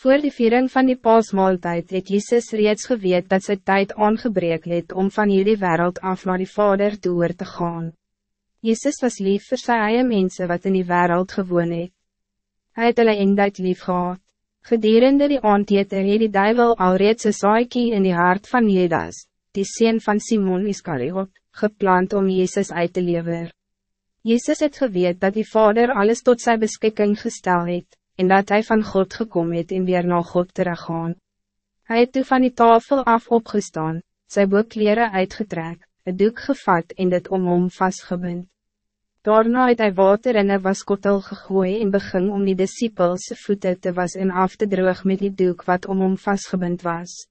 Voor die viering van die paasmaaltijd het Jezus reeds geweet dat sy tijd aangebreek het om van jullie wereld af naar die Vader toe oor te gaan. Jezus was lief vir sy eie mense wat in die wereld gewoon het. Hy het hulle inderdaad lief gehad. Gedurende die aandete het die duivel al reeds een saaikie in die hart van Judas, die sien van Simon Iscariot, gepland om Jezus uit te lever. Jezus het geweet dat die Vader alles tot zijn beschikking gestel het, en dat hij van God gekomen het en weer naar God teruggaan. Hij het toe van die tafel af opgestaan, sy boekkleren uitgetrek, een doek gevat en dit om hom vastgebind. Daarna het hy water in een waskottel gegooi en begin om die disciples voeten te was en af te droog met die doek wat om hom vastgebind was.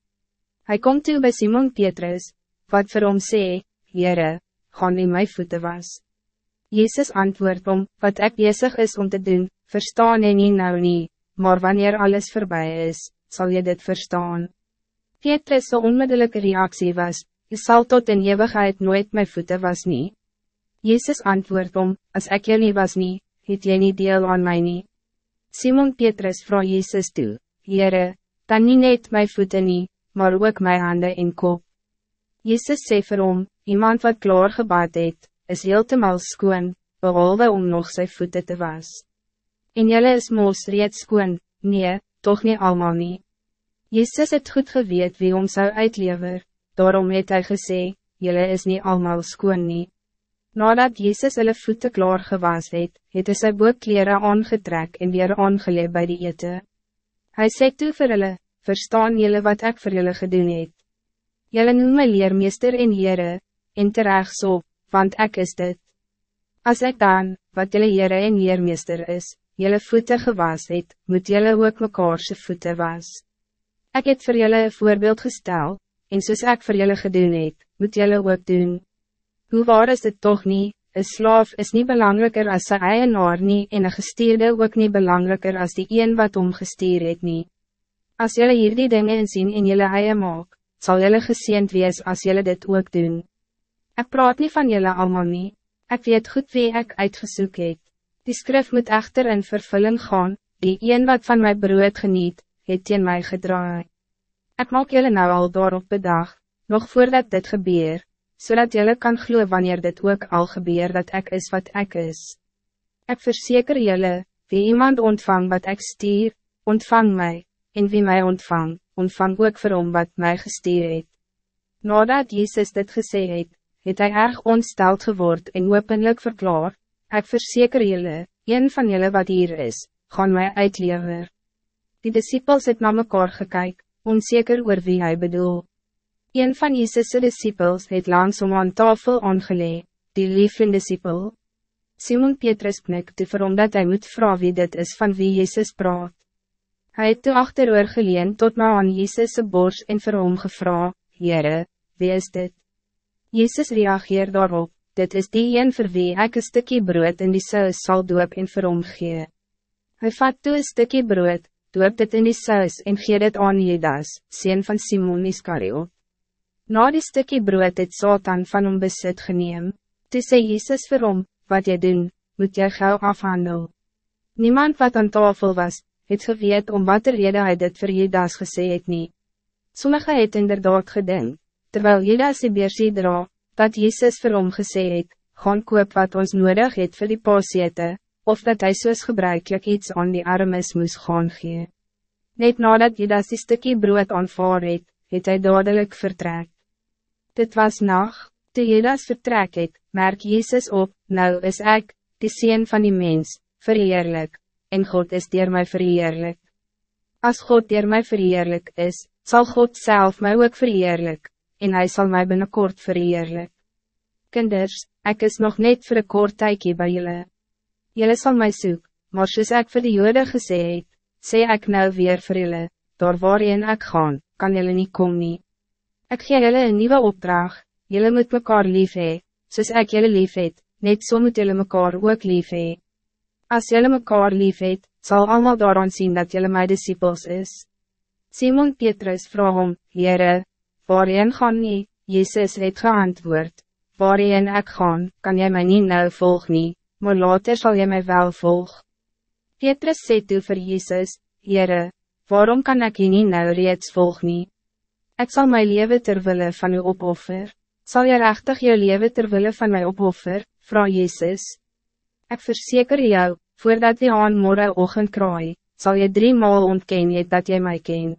Hij komt toe bij Simon Petrus, wat vir hom sê, Heere, gaan nie my voeten was. Jezus antwoord om, wat ik bezig is om te doen, verstaan en nie nou nie, maar wanneer alles voorbij is, zal je dit verstaan. Petrus' onmiddellijke reactie was, je zal tot in eeuwigheid nooit mijn voeten was nie. Jezus antwoord om, als ik je niet was nie, het jy nie deel aan mij nie. Simon Petrus vroeg Jezus toe, Heere, dan nie net mijn voeten nie, maar ook mijn handen en kop. Jezus sê vir hom, iemand wat klaar gebaat het, is heeltemal skoon, behalwe om nog zijn voeten te was. En jelle is moos reeds skoon, nee, toch niet allemaal niet. Jezus het goed geweet wie ons zou uitlever, daarom het hy gesê, jelle is niet allemaal skoon nie. Nadat Jezus hulle voeten klaar gewas het, het hy sy boekkleren aangetrek en weer aangeleid bij die ete. Hij sê toe vir hulle, verstaan jullie wat ik voor jullie gedoen het. Jullie noem my leermeester en Heere, en terecht so, want ik is dit. Als ik dan, wat jullie Heere en Heermeester is, jelle voeten gewas het, moet jelle ook mekaarse voeten was. Ik het voor jelle een voorbeeld gestel, en soos ek voor jelle gedoen het, moet jelle ook doen. Hoe waar is dit toch niet? Een slaaf is niet belangrijker als sy eienaar nie, en een gestuurde ook niet belangrijker als die een wat omgestuur het nie. As jelle hier die dingen zien in jelle eie maak, sal jelle geseend wees als jelle dit ook doen. Ik praat niet van jelle allemaal niet. Ik weet goed wie ik uitgezoek het. Die skrif moet echter in vervulling gaan, die een wat van mijn brood geniet, het in mij gedraai. Ik maak jullie nou al daarop bedag, nog voordat dit gebeur, zodat jullie kan glo wanneer dit ook al gebeur dat ik is wat ik is. Ik verzeker jullie, wie iemand ontvang wat ik stier, ontvang mij, en wie mij ontvang, ontvang ook vir hom wat mij gestuur het. Nadat Jezus dit gesê het, het hij erg ontsteld geword en openlijk verklaar, Ik verzeker jullie, een van jullie wat hier is, gaan mij uitlever. Die disciples het na mekaar gekyk, onzeker oor wie hij bedoel. Een van Jezus' disciples het langsom aan tafel aangelee, die liefde disciple. Simon Petrus knikte vir hom dat hy moet vragen wie dit is van wie Jezus praat. Hij het toe achteroor geleen tot maar aan Jezus' bors en vir hom gevra, Heere, wie is dit? Jezus reageer daarop, dit is die een vir wie ek een stukje brood in die saus sal doop en vir hom gee. Hy vat toe een stukje brood, doop dit in die saus en gee dit aan Judas, sien van Simon Iscariot. Na die stukje brood het Satan van hom besit geneem, toe sê Jesus vir hom, wat jy doen, moet jy gauw afhandel. Niemand wat aan tafel was, het geweet om wat er rede hy dit vir Judas gesê het nie. Sommige het inderdaad gedink, terwijl Judas die beersie dra, dat Jezus vir hom gesê het, gaan koop wat ons nodig het vir die paasete, of dat hij soos gebruikelijk iets aan die armes moes gaan gee. Net nadat Judas die stukje brood aanvaar het, het hy dadelijk vertrek. Dit was nacht, toe Judas vertrek het, merk Jezus op, nou is ik, die Seen van die mens, verheerlijk, en God is dier mij verheerlijk. Als God dier mij verheerlijk is, zal God zelf mij ook verheerlijk, en hij zal mij binnenkort verheerlijk. Kinders, ik is nog net voor een kort tijdje bij jullie. Jullie zal mij zoeken, maar soos ek vir die jode gesê het, sê ek nou weer vir jullie, daar waarin ek gaan, kan jullie niet komen. nie. Ek gee jullie een nieuwe opdracht, jullie moet mekaar lief hee, soos ek jullie lief het, net so moet jullie mekaar ook lief hee. As jullie mekaar lief het, sal allemaal daaraan zien dat jullie mijn disciples is. Simon Petrus vraag om, Heere, Waarin gaan nie, Jezus het geantwoord, waarin ik gaan, kan jij mij niet nou volg nie, maar later zal jij mij wel volg. Petrus sê toe vir Jezus, Heere, waarom kan ik je niet nou reeds volg nie? Ik zal mijn leven terwille van u opoffer. Zal je rechtig je leven terwille van mij opoffer, vrouw Jezus? Ik verzeker jou, voordat die aan morgen ochtend kraai, zal je drie maal ontkennen dat jij mij kent.